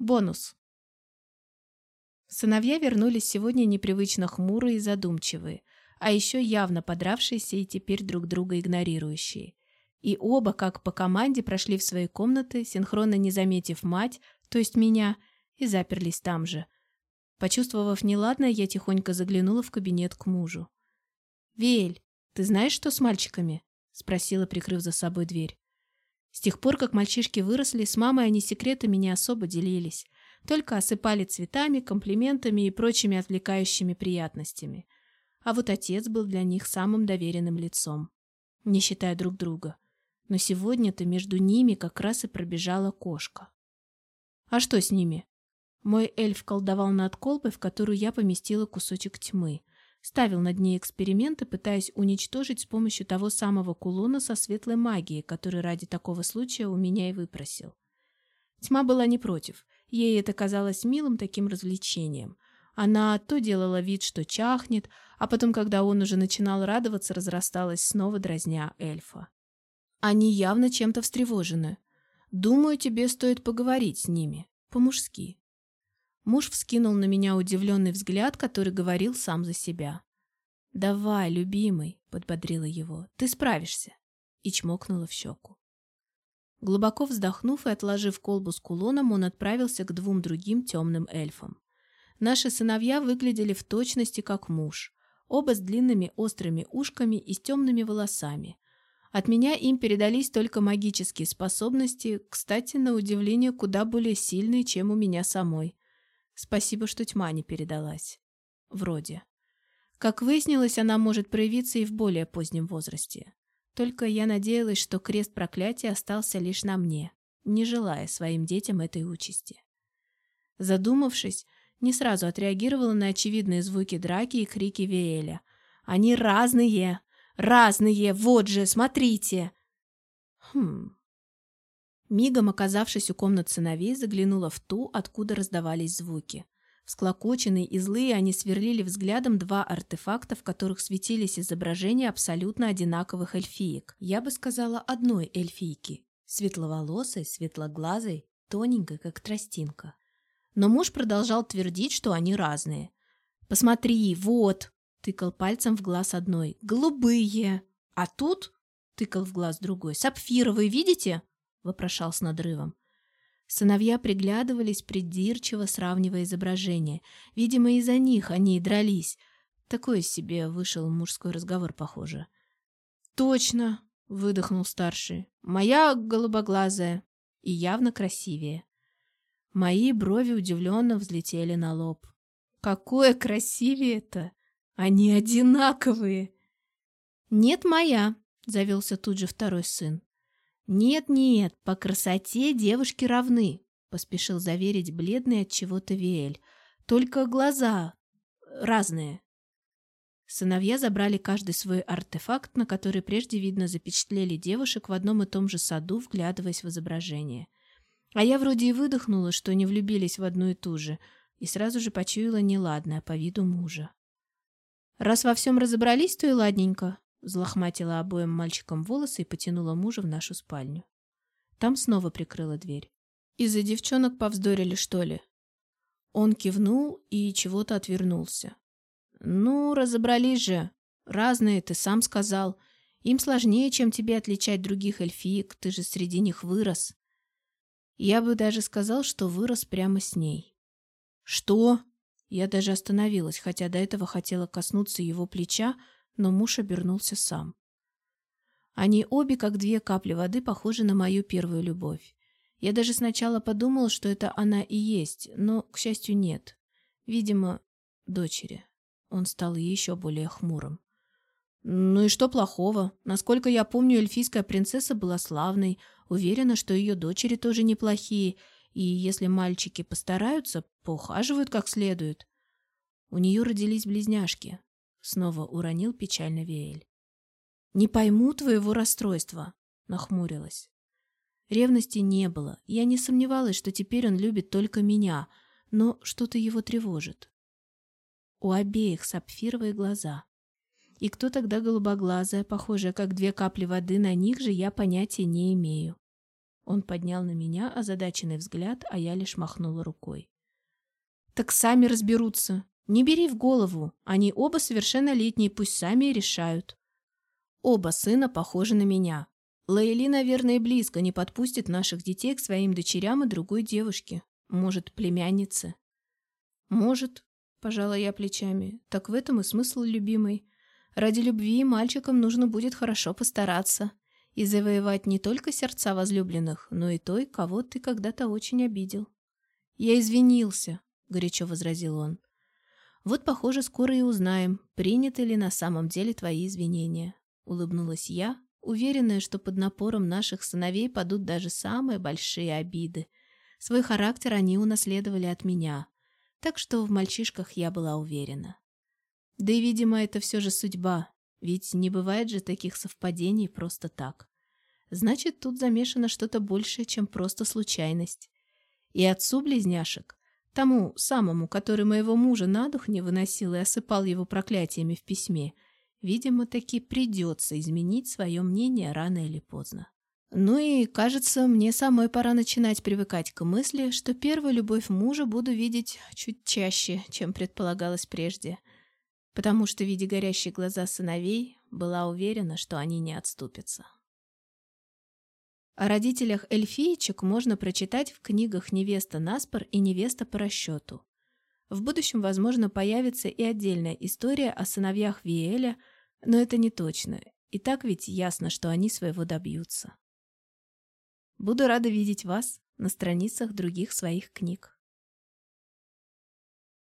Бонус. Сыновья вернулись сегодня непривычно хмурые и задумчивые, а еще явно подравшиеся и теперь друг друга игнорирующие. И оба, как по команде, прошли в свои комнаты, синхронно не заметив мать, то есть меня, и заперлись там же. Почувствовав неладное, я тихонько заглянула в кабинет к мужу. «Вель, ты знаешь, что с мальчиками?» — спросила, прикрыв за собой дверь. С тех пор, как мальчишки выросли, с мамой они секретами не особо делились, только осыпали цветами, комплиментами и прочими отвлекающими приятностями. А вот отец был для них самым доверенным лицом, не считая друг друга. Но сегодня-то между ними как раз и пробежала кошка. А что с ними? Мой эльф колдовал над колбой, в которую я поместила кусочек тьмы. Ставил над ней эксперименты, пытаясь уничтожить с помощью того самого кулона со светлой магией, который ради такого случая у меня и выпросил. Тьма была не против. Ей это казалось милым таким развлечением. Она то делала вид, что чахнет, а потом, когда он уже начинал радоваться, разрасталась снова дразня эльфа. Они явно чем-то встревожены. Думаю, тебе стоит поговорить с ними. По-мужски. Муж вскинул на меня удивленный взгляд, который говорил сам за себя. «Давай, любимый», — подбодрила его, — «ты справишься», и чмокнула в щеку. Глубоко вздохнув и отложив колбу с кулоном, он отправился к двум другим темным эльфам. Наши сыновья выглядели в точности как муж, оба с длинными острыми ушками и с темными волосами. От меня им передались только магические способности, кстати, на удивление, куда более сильные, чем у меня самой. Спасибо, что тьма не передалась. Вроде. Как выяснилось, она может проявиться и в более позднем возрасте. Только я надеялась, что крест проклятия остался лишь на мне, не желая своим детям этой участи. Задумавшись, не сразу отреагировала на очевидные звуки драки и крики Виэля. «Они разные! Разные! Вот же, смотрите!» Хм, Мигом оказавшись у комнат сыновей, заглянула в ту, откуда раздавались звуки. Всклокоченные и злые они сверлили взглядом два артефакта, в которых светились изображения абсолютно одинаковых эльфиек. Я бы сказала, одной эльфийки. Светловолосой, светлоглазой, тоненькой, как тростинка. Но муж продолжал твердить, что они разные. «Посмотри, вот!» — тыкал пальцем в глаз одной. «Голубые! А тут...» — тыкал в глаз другой. «Сапфировые, видите?» — вопрошал с надрывом. Сыновья приглядывались придирчиво, сравнивая изображения. Видимо, из-за них они и дрались. Такой себе вышел мужской разговор, похоже. «Точно!» — выдохнул старший. «Моя голубоглазая и явно красивее». Мои брови удивленно взлетели на лоб. «Какое красивее-то! Они одинаковые!» «Нет, моя!» — завелся тут же второй сын. «Нет-нет, по красоте девушки равны», — поспешил заверить бледный от чего-то Виэль. «Только глаза разные». Сыновья забрали каждый свой артефакт, на который прежде, видно, запечатлели девушек в одном и том же саду, вглядываясь в изображение. А я вроде и выдохнула, что не влюбились в одну и ту же, и сразу же почуяла неладное по виду мужа. «Раз во всем разобрались, то и ладненько», Взлохматила обоим мальчикам волосы и потянула мужа в нашу спальню. Там снова прикрыла дверь. «Из-за девчонок повздорили, что ли?» Он кивнул и чего-то отвернулся. «Ну, разобрались же. Разные, ты сам сказал. Им сложнее, чем тебе отличать других эльфиек, ты же среди них вырос». Я бы даже сказал, что вырос прямо с ней. «Что?» Я даже остановилась, хотя до этого хотела коснуться его плеча, но муж обернулся сам. Они обе, как две капли воды, похожи на мою первую любовь. Я даже сначала подумала, что это она и есть, но, к счастью, нет. Видимо, дочери. Он стал еще более хмурым. Ну и что плохого? Насколько я помню, эльфийская принцесса была славной, уверена, что ее дочери тоже неплохие, и если мальчики постараются, поухаживают как следует. У нее родились близняшки, Снова уронил печально Веэль. «Не пойму твоего расстройства», — нахмурилась. Ревности не было. Я не сомневалась, что теперь он любит только меня, но что-то его тревожит. У обеих сапфировые глаза. И кто тогда голубоглазая, похожая как две капли воды, на них же я понятия не имею. Он поднял на меня озадаченный взгляд, а я лишь махнула рукой. «Так сами разберутся. Не бери в голову. Они оба совершеннолетние, пусть сами решают». Оба сына похожи на меня. Лейли, наверное, близко не подпустит наших детей к своим дочерям и другой девушке. Может, племяннице. Может, пожала я плечами. Так в этом и смысл, любимый. Ради любви мальчикам нужно будет хорошо постараться и завоевать не только сердца возлюбленных, но и той, кого ты когда-то очень обидел. «Я извинился», — горячо возразил он. «Вот, похоже, скоро и узнаем, приняты ли на самом деле твои извинения», — улыбнулась я, уверенная, что под напором наших сыновей падут даже самые большие обиды. Свой характер они унаследовали от меня, так что в мальчишках я была уверена. Да и, видимо, это все же судьба, ведь не бывает же таких совпадений просто так. Значит, тут замешано что-то большее, чем просто случайность. И отцу близняшек, тому самому, который моего мужа на дух не выносил и осыпал его проклятиями в письме, видимо, таки придется изменить свое мнение рано или поздно. Ну и, кажется, мне самой пора начинать привыкать к мысли, что первую любовь мужа буду видеть чуть чаще, чем предполагалось прежде – потому что, видя горящие глаза сыновей, была уверена, что они не отступятся. О родителях эльфиечек можно прочитать в книгах «Невеста наспор» и «Невеста по расчету». В будущем, возможно, появится и отдельная история о сыновьях Виэля, но это не точно, и так ведь ясно, что они своего добьются. Буду рада видеть вас на страницах других своих книг.